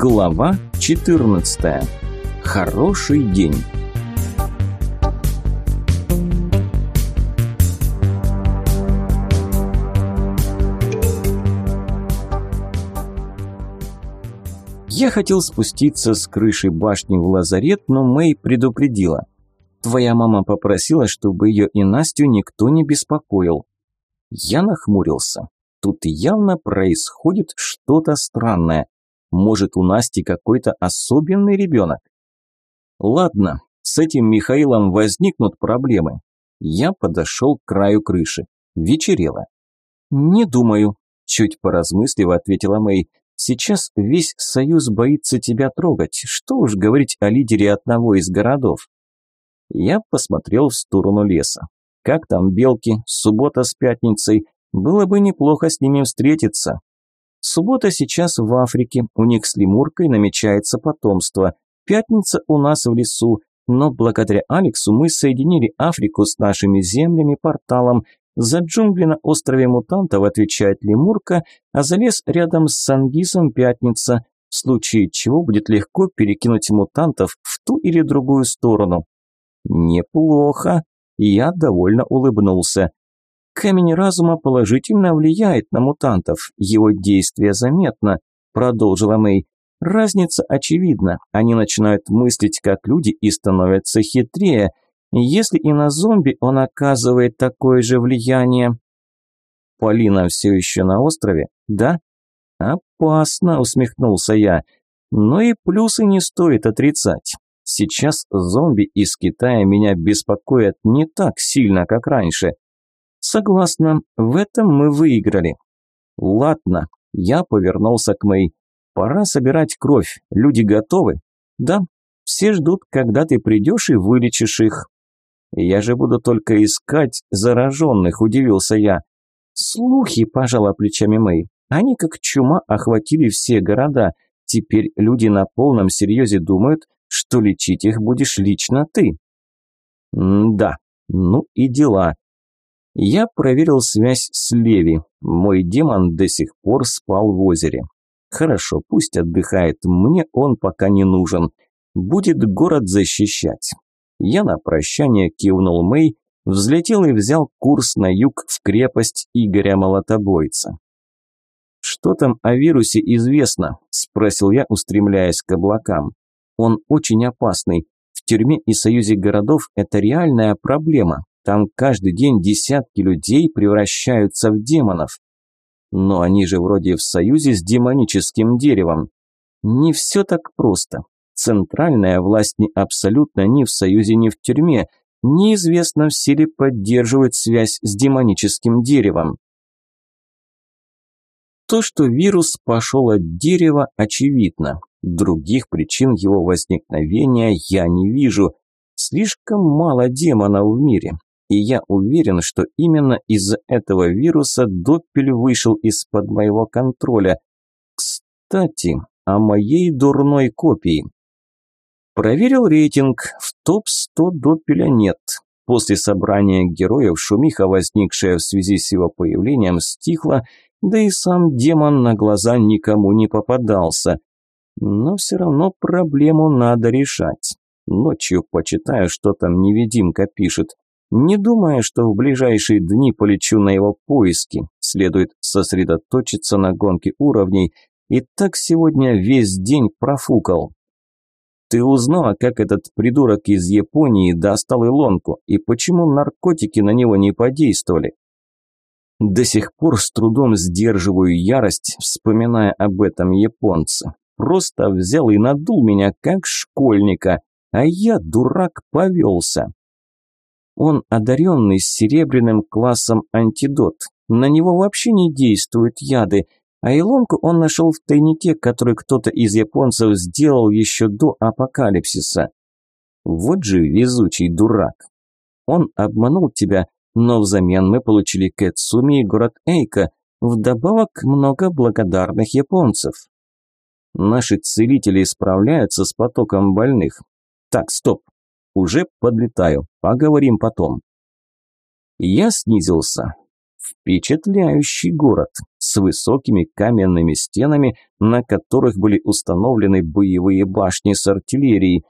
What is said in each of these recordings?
Глава 14. Хороший день. Я хотел спуститься с крыши башни в лазарет, но Мэй предупредила. Твоя мама попросила, чтобы ее и Настю никто не беспокоил. Я нахмурился. Тут явно происходит что-то странное. Может, у Насти какой-то особенный ребенок? Ладно, с этим Михаилом возникнут проблемы. Я подошел к краю крыши. Вечерело. «Не думаю», – чуть поразмыслив ответила Мэй. «Сейчас весь союз боится тебя трогать. Что уж говорить о лидере одного из городов». Я посмотрел в сторону леса. Как там белки, суббота с пятницей? Было бы неплохо с ними встретиться. Суббота сейчас в Африке, у них с лемуркой намечается потомство. Пятница у нас в лесу, но благодаря Алексу мы соединили Африку с нашими землями порталом. За джунгли на острове мутантов отвечает лемурка, а за лес рядом с Сангисом пятница, в случае чего будет легко перекинуть мутантов в ту или другую сторону. Неплохо. Я довольно улыбнулся. Камень разума положительно влияет на мутантов, его действие заметно, продолжила Мэй. Разница очевидна, они начинают мыслить как люди и становятся хитрее. Если и на зомби он оказывает такое же влияние. Полина все еще на острове, да? Опасно, усмехнулся я. Но и плюсы не стоит отрицать. Сейчас зомби из Китая меня беспокоят не так сильно, как раньше. Согласна, в этом мы выиграли. Ладно, я повернулся к Мэй. Пора собирать кровь. Люди готовы? Да. Все ждут, когда ты придешь и вылечишь их. Я же буду только искать зараженных, удивился я. Слухи, пожала плечами Мэй. Они как чума охватили все города. Теперь люди на полном серьезе думают, что лечить их будешь лично ты. М да, ну и дела. Я проверил связь с Леви. Мой демон до сих пор спал в озере. Хорошо, пусть отдыхает, мне он пока не нужен. Будет город защищать. Я на прощание кивнул Мэй, взлетел и взял курс на юг в крепость Игоря Молотобойца. «Что там о вирусе известно?» – спросил я, устремляясь к облакам. «Он очень опасный. В тюрьме и союзе городов это реальная проблема. Там каждый день десятки людей превращаются в демонов. Но они же вроде в союзе с демоническим деревом. Не все так просто. Центральная власть не абсолютно ни в союзе, ни в тюрьме. Неизвестно, все ли поддерживают связь с демоническим деревом. То, что вирус пошел от дерева, очевидно. Других причин его возникновения я не вижу. Слишком мало демонов в мире. И я уверен, что именно из-за этого вируса Доппель вышел из-под моего контроля. Кстати, о моей дурной копии. Проверил рейтинг. В топ-100 Доппеля нет. После собрания героев шумиха, возникшая в связи с его появлением, стихла, да и сам демон на глаза никому не попадался. Но все равно проблему надо решать. Ночью почитаю, что там невидимка пишет. Не думая, что в ближайшие дни полечу на его поиски, следует сосредоточиться на гонке уровней, и так сегодня весь день профукал. Ты узнала, как этот придурок из Японии достал Илонку, и почему наркотики на него не подействовали? До сих пор с трудом сдерживаю ярость, вспоминая об этом японце. Просто взял и надул меня, как школьника, а я, дурак, повелся. Он одаренный с серебряным классом антидот. На него вообще не действуют яды, а илонку он нашел в тайнике, который кто-то из японцев сделал еще до апокалипсиса. Вот же везучий дурак. Он обманул тебя, но взамен мы получили Кэцуми и город Эйка, вдобавок много благодарных японцев. Наши целители справляются с потоком больных. Так, стоп, уже подлетаю. Поговорим потом. Я снизился. Впечатляющий город с высокими каменными стенами, на которых были установлены боевые башни с артиллерией.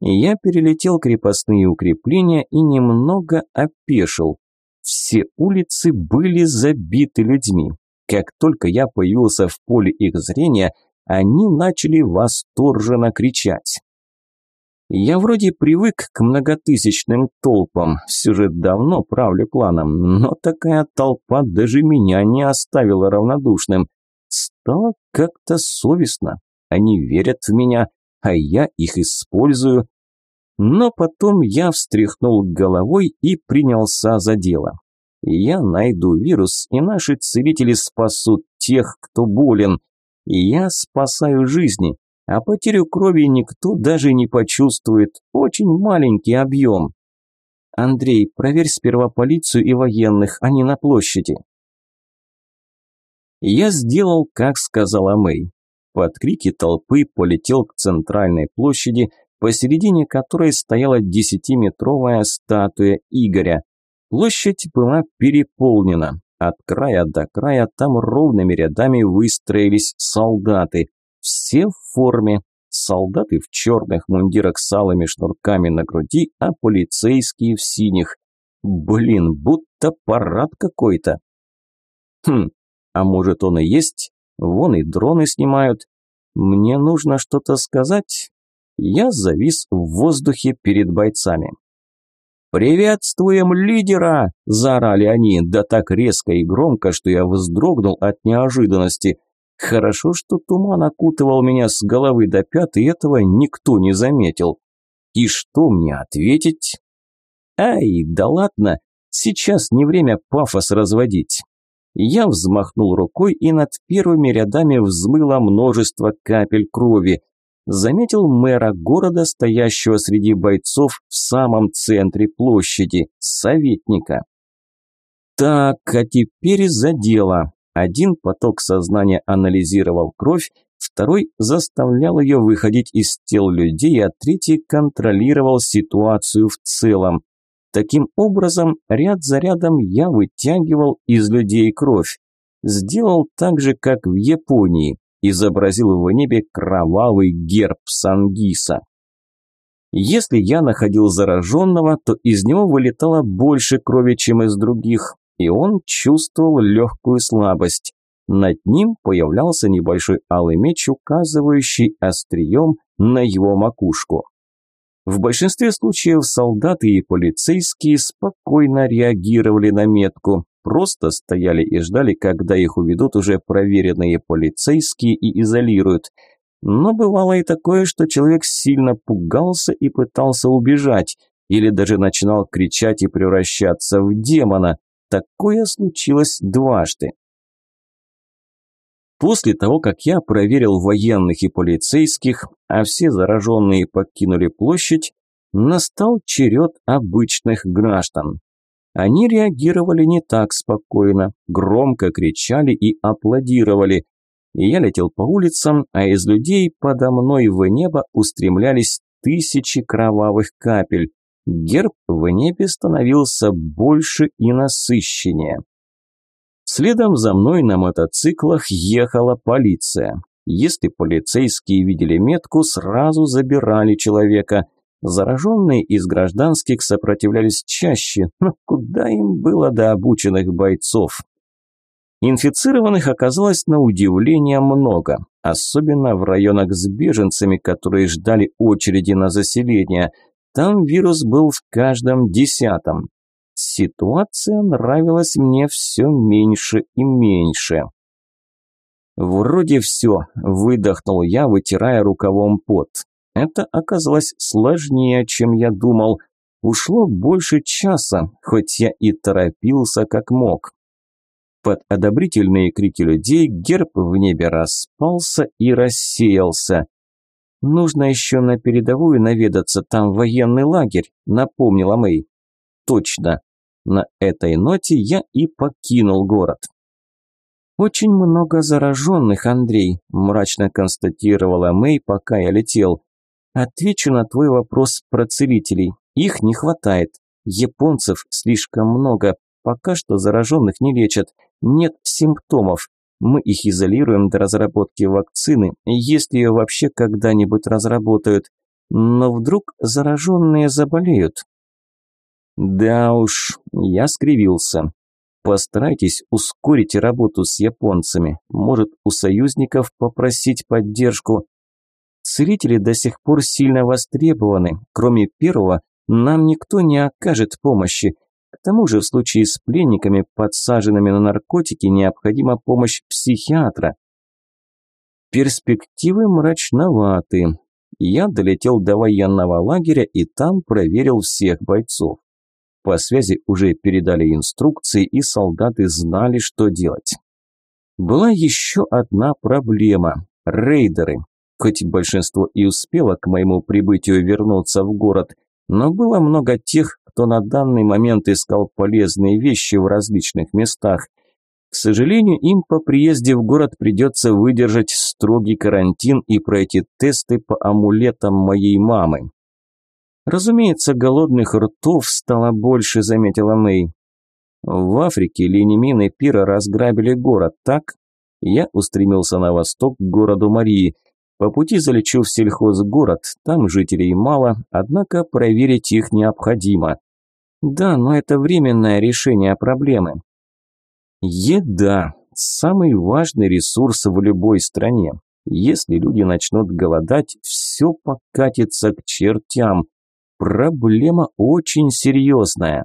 Я перелетел крепостные укрепления и немного опешил. Все улицы были забиты людьми. Как только я появился в поле их зрения, они начали восторженно кричать. Я вроде привык к многотысячным толпам, все же давно правлю кланом, но такая толпа даже меня не оставила равнодушным. Стало как-то совестно. Они верят в меня, а я их использую. Но потом я встряхнул головой и принялся за дело. Я найду вирус, и наши целители спасут тех, кто болен. И я спасаю жизни, а потерю крови никто даже не почувствует. Очень маленький объем. Андрей, проверь сперва полицию и военных, а не на площади. Я сделал, как сказала Мэй. Под крики толпы полетел к центральной площади, посередине которой стояла десятиметровая статуя Игоря. Площадь была переполнена. От края до края там ровными рядами выстроились солдаты. Все в форме. Солдаты в черных мундирах с алыми шнурками на груди, а полицейские в синих. Блин, будто парад какой-то. Хм, а может он и есть? Вон и дроны снимают. Мне нужно что-то сказать. Я завис в воздухе перед бойцами. «Приветствуем лидера!» – заорали они, да так резко и громко, что я вздрогнул от неожиданности. Хорошо, что туман окутывал меня с головы до пят, и этого никто не заметил. И что мне ответить? Ай, да ладно, сейчас не время пафос разводить. Я взмахнул рукой, и над первыми рядами взмыло множество капель крови заметил мэра города, стоящего среди бойцов в самом центре площади, советника. Так, а теперь за дело. Один поток сознания анализировал кровь, второй заставлял ее выходить из тел людей, а третий контролировал ситуацию в целом. Таким образом, ряд за рядом я вытягивал из людей кровь. Сделал так же, как в Японии изобразил в небе кровавый герб Сангиса. Если я находил зараженного, то из него вылетало больше крови, чем из других, и он чувствовал легкую слабость. Над ним появлялся небольшой алый меч, указывающий острием на его макушку. В большинстве случаев солдаты и полицейские спокойно реагировали на метку, просто стояли и ждали, когда их уведут уже проверенные полицейские и изолируют. Но бывало и такое, что человек сильно пугался и пытался убежать, или даже начинал кричать и превращаться в демона. Такое случилось дважды. После того, как я проверил военных и полицейских, а все зараженные покинули площадь, настал черед обычных граждан. Они реагировали не так спокойно, громко кричали и аплодировали. Я летел по улицам, а из людей подо мной в небо устремлялись тысячи кровавых капель. Герб в небе становился больше и насыщеннее. Следом за мной на мотоциклах ехала полиция. Если полицейские видели метку, сразу забирали человека – Зараженные из гражданских сопротивлялись чаще, но куда им было до обученных бойцов? Инфицированных оказалось на удивление много, особенно в районах с беженцами, которые ждали очереди на заселение. Там вирус был в каждом десятом. Ситуация нравилась мне все меньше и меньше. «Вроде все», – выдохнул я, вытирая рукавом пот. Это оказалось сложнее, чем я думал. Ушло больше часа, хоть я и торопился как мог. Под одобрительные крики людей герб в небе распался и рассеялся. «Нужно еще на передовую наведаться, там военный лагерь», – напомнила Мэй. «Точно. На этой ноте я и покинул город». «Очень много зараженных, Андрей», – мрачно констатировала Мэй, пока я летел. Отвечу на твой вопрос про целителей. Их не хватает. Японцев слишком много. пока что зараженных не лечат. Нет симптомов. Мы их изолируем до разработки вакцины, если ее вообще когда-нибудь разработают. Но вдруг зараженные заболеют. Да уж, я скривился. Постарайтесь ускорить работу с японцами. Может, у союзников попросить поддержку. Целители до сих пор сильно востребованы. Кроме первого, нам никто не окажет помощи. К тому же в случае с пленниками, подсаженными на наркотики, необходима помощь психиатра. Перспективы мрачноваты. Я долетел до военного лагеря и там проверил всех бойцов. По связи уже передали инструкции, и солдаты знали, что делать. Была еще одна проблема – рейдеры. Хоть большинство и успело к моему прибытию вернуться в город, но было много тех, кто на данный момент искал полезные вещи в различных местах. К сожалению, им по приезде в город придется выдержать строгий карантин и пройти тесты по амулетам моей мамы. Разумеется, голодных ртов стало больше, заметила Мэй. В Африке линемины пира разграбили город, так? Я устремился на восток к городу Марии. По пути залечу в сельхозгород, там жителей мало, однако проверить их необходимо. Да, но это временное решение проблемы. Еда – самый важный ресурс в любой стране. Если люди начнут голодать, все покатится к чертям. Проблема очень серьезная.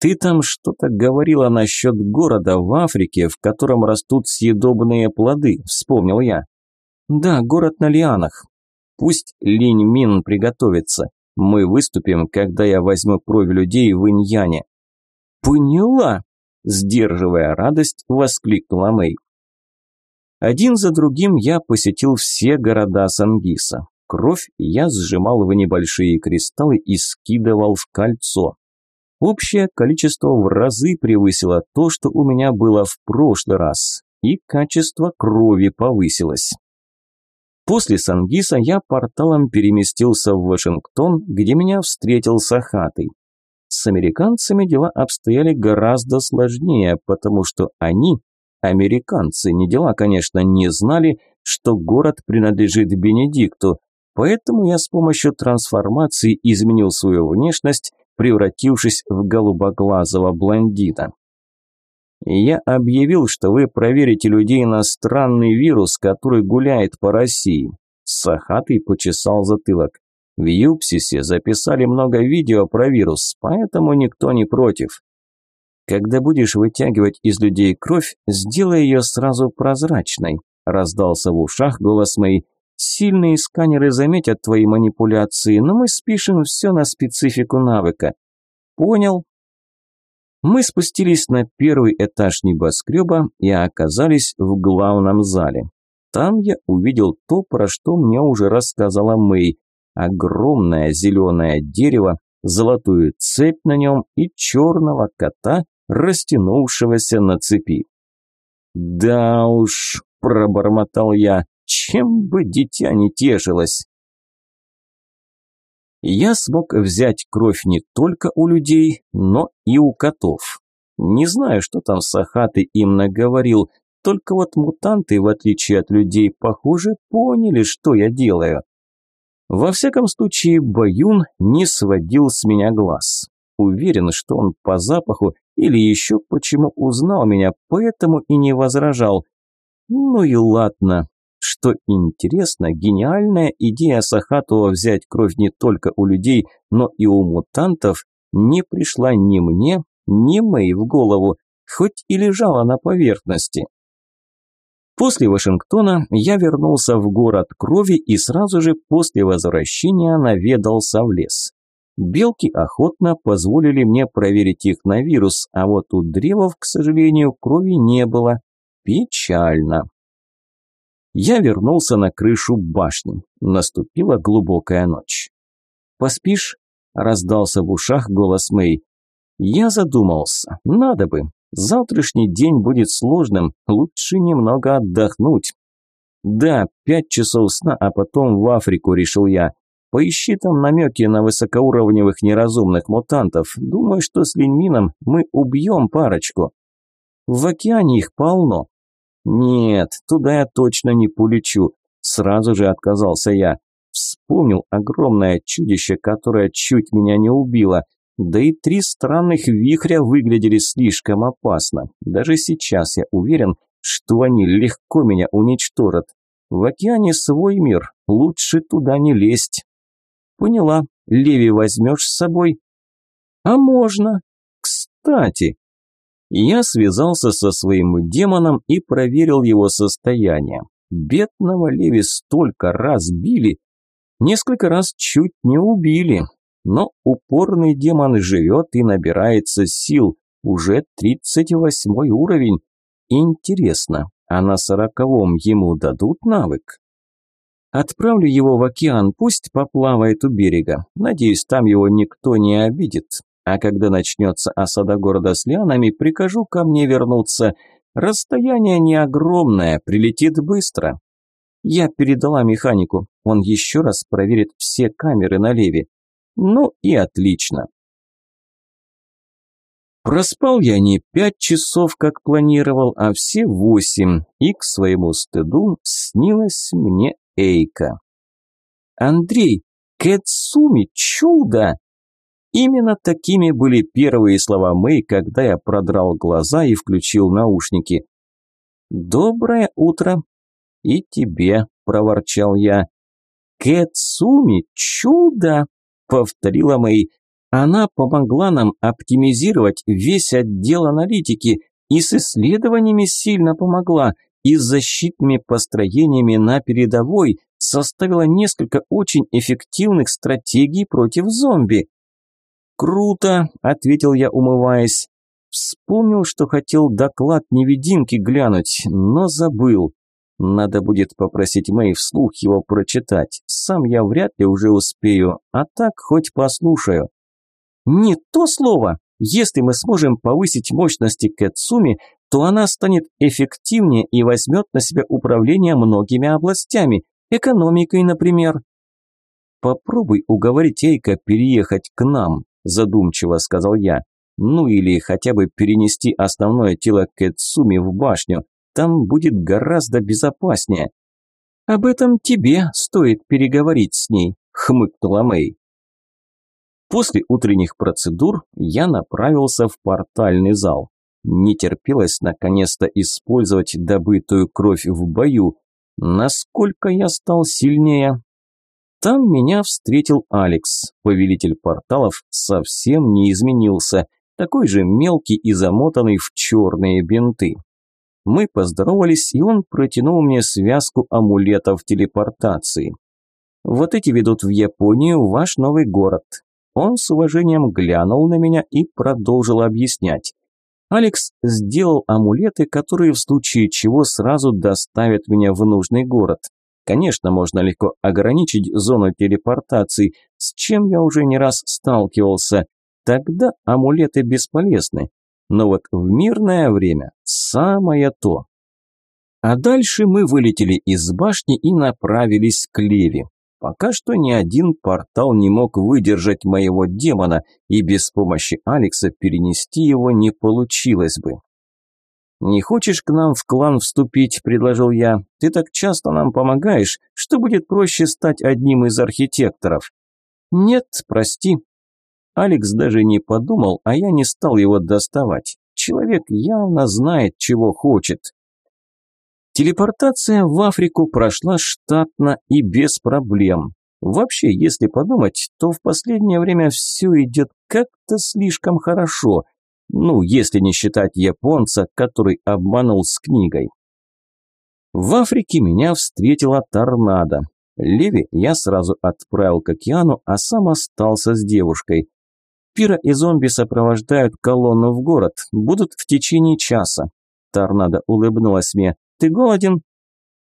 Ты там что-то говорила насчет города в Африке, в котором растут съедобные плоды, вспомнил я. Да, город на лианах. Пусть Линь Мин приготовится. Мы выступим, когда я возьму кровь людей в Иньяне. Поняла, сдерживая радость, воскликнула Мэй. Один за другим я посетил все города Сангиса. Кровь я сжимал в небольшие кристаллы и скидывал в кольцо. Общее количество в разы превысило то, что у меня было в прошлый раз, и качество крови повысилось. После Сангиса я порталом переместился в Вашингтон, где меня встретил Сахатый. С американцами дела обстояли гораздо сложнее, потому что они, американцы, не дела, конечно, не знали, что город принадлежит Бенедикту, Поэтому я с помощью трансформации изменил свою внешность, превратившись в голубоглазого блондина. Я объявил, что вы проверите людей на странный вирус, который гуляет по России. Сахатый почесал затылок. В Юпсисе записали много видео про вирус, поэтому никто не против. Когда будешь вытягивать из людей кровь, сделай ее сразу прозрачной, раздался в ушах голос моей Сильные сканеры заметят твои манипуляции, но мы спишем все на специфику навыка. Понял? Мы спустились на первый этаж небоскреба и оказались в главном зале. Там я увидел то, про что мне уже рассказала Мэй. Огромное зеленое дерево, золотую цепь на нем и черного кота, растянувшегося на цепи. «Да уж», – пробормотал я, чем бы дитя не тешилось. Я смог взять кровь не только у людей, но и у котов. Не знаю, что там Сахаты им наговорил, только вот мутанты, в отличие от людей, похоже, поняли, что я делаю. Во всяком случае, Баюн не сводил с меня глаз. Уверен, что он по запаху или еще почему узнал меня, поэтому и не возражал. Ну и ладно, что интересно, гениальная идея Сахатова взять кровь не только у людей, но и у мутантов не пришла ни мне, ни Мэй в голову, хоть и лежала на поверхности. После Вашингтона я вернулся в город крови и сразу же после возвращения наведался в лес. Белки охотно позволили мне проверить их на вирус, а вот у древов, к сожалению, крови не было. Печально. Я вернулся на крышу башни. Наступила глубокая ночь. «Поспишь?» – раздался в ушах голос Мэй. Я задумался. Надо бы. Завтрашний день будет сложным. Лучше немного отдохнуть. Да, пять часов сна, а потом в Африку, решил я. Поищи там намеки на высокоуровневых неразумных мутантов. Думаю, что с Линьмином мы убьем парочку. В океане их полно. Нет, туда я точно не полечу. Сразу же отказался я. Вспомнил огромное чудище, которое чуть меня не убило. Да и три странных вихря выглядели слишком опасно. Даже сейчас я уверен, что они легко меня уничтожат. В океане свой мир, лучше туда не лезть. Поняла, Леви возьмешь с собой? А можно. Кстати, я связался со своим демоном и проверил его состояние. Бедного Леви столько раз били, несколько раз чуть не убили. Но упорный демон живет и набирается сил, уже 38 уровень. Интересно, а на сороковом ему дадут навык? Отправлю его в океан, пусть поплавает у берега. Надеюсь, там его никто не обидит. А когда начнется осада города с лианами, прикажу ко мне вернуться. Расстояние не огромное, прилетит быстро. Я передала механику. Он еще раз проверит все камеры на леве. Ну и отлично. Проспал я не пять часов, как планировал, а все восемь, и к своему стыду снилась мне Эйка. «Андрей, Кэцуми, чудо!» Именно такими были первые слова Мэй, когда я продрал глаза и включил наушники. «Доброе утро!» «И тебе!» – проворчал я. «Кэцуми, чудо!» – повторила Мэй. «Она помогла нам оптимизировать весь отдел аналитики и с исследованиями сильно помогла и с защитными построениями на передовой составила несколько очень эффективных стратегий против зомби. «Круто», – ответил я, умываясь. Вспомнил, что хотел доклад невидимки глянуть, но забыл. Надо будет попросить Мэй вслух его прочитать. Сам я вряд ли уже успею, а так хоть послушаю. «Не то слово! Если мы сможем повысить мощности Кэтсуми, то она станет эффективнее и возьмет на себя управление многими областями, экономикой, например. «Попробуй уговорить Эйка переехать к нам», – задумчиво сказал я. «Ну или хотя бы перенести основное тело Кэтсуми в башню, там будет гораздо безопаснее». «Об этом тебе стоит переговорить с ней», – хмыкнула Мэй. После утренних процедур я направился в портальный зал. Не терпелось наконец-то использовать добытую кровь в бою. Насколько я стал сильнее? Там меня встретил Алекс. Повелитель порталов совсем не изменился. Такой же мелкий и замотанный в черные бинты. Мы поздоровались, и он протянул мне связку амулетов телепортации. Вот эти ведут в Японию, ваш новый город. Он с уважением глянул на меня и продолжил объяснять. Алекс сделал амулеты, которые в случае чего сразу доставят меня в нужный город. Конечно, можно легко ограничить зону телепортации, с чем я уже не раз сталкивался. Тогда амулеты бесполезны. Но вот в мирное время самое то. А дальше мы вылетели из башни и направились к Леве. Пока что ни один портал не мог выдержать моего демона, и без помощи Алекса перенести его не получилось бы. «Не хочешь к нам в клан вступить?» – предложил я. «Ты так часто нам помогаешь, что будет проще стать одним из архитекторов». «Нет, прости». Алекс даже не подумал, а я не стал его доставать. Человек явно знает, чего хочет. Телепортация в Африку прошла штатно и без проблем. Вообще, если подумать, то в последнее время все идет как-то слишком хорошо. Ну, если не считать японца, который обманул с книгой. В Африке меня встретила торнадо. Леви я сразу отправил к океану, а сам остался с девушкой. Пира и зомби сопровождают колонну в город, будут в течение часа. Торнадо улыбнулась мне. Ты голоден?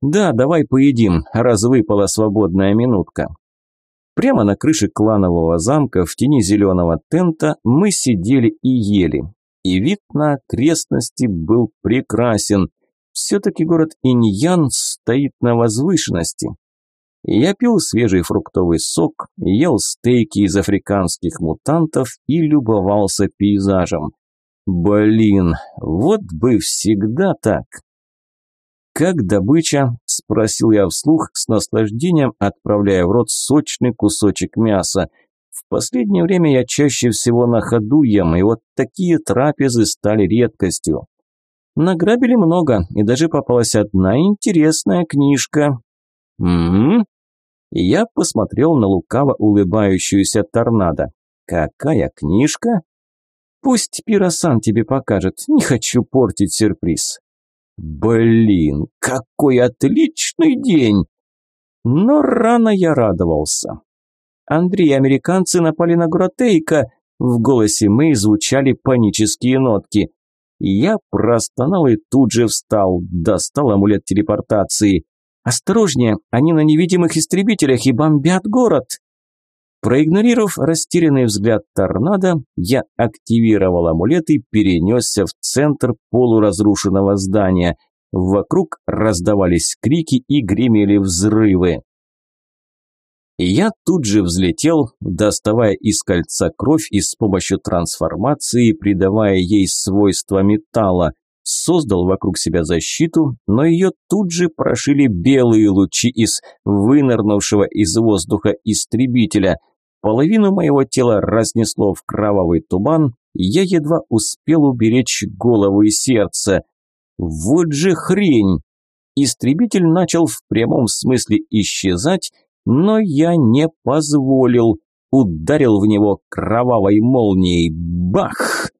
Да, давай поедим, раз выпала свободная минутка. Прямо на крыше кланового замка в тени зеленого тента мы сидели и ели. И вид на окрестности был прекрасен. Все-таки город Иньян стоит на возвышенности. Я пил свежий фруктовый сок, ел стейки из африканских мутантов и любовался пейзажем. Блин, вот бы всегда так. «Как добыча?» – спросил я вслух с наслаждением, отправляя в рот сочный кусочек мяса. В последнее время я чаще всего на ходу ем, и вот такие трапезы стали редкостью. Награбили много, и даже попалась одна интересная книжка. Угу. Я посмотрел на лукаво улыбающуюся торнадо. Какая книжка? Пусть Пиросан тебе покажет, не хочу портить сюрприз. Блин, какой отличный день! Но рано я радовался. Андрей, американцы напали на Гротейка. В голосе Мэй звучали панические нотки. Я простонал и тут же встал, достал амулет телепортации. «Осторожнее, они на невидимых истребителях и бомбят город!» Проигнорировав растерянный взгляд торнадо, я активировал амулет и перенесся в центр полуразрушенного здания. Вокруг раздавались крики и гремели взрывы. Я тут же взлетел, доставая из кольца кровь и с помощью трансформации придавая ей свойства металла. Создал вокруг себя защиту, но ее тут же прошили белые лучи из вынырнувшего из воздуха истребителя. Половину моего тела разнесло в кровавый туман, я едва успел уберечь голову и сердце. Вот же хрень! Истребитель начал в прямом смысле исчезать, но я не позволил. Ударил в него кровавой молнией. Бах!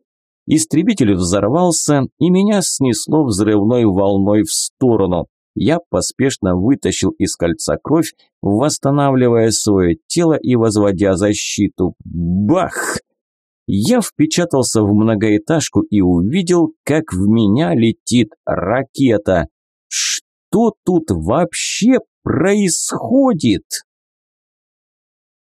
Истребитель взорвался, и меня снесло взрывной волной в сторону. Я поспешно вытащил из кольца кровь, восстанавливая свое тело и возводя защиту. Бах! Я впечатался в многоэтажку и увидел, как в меня летит ракета. Что тут вообще происходит?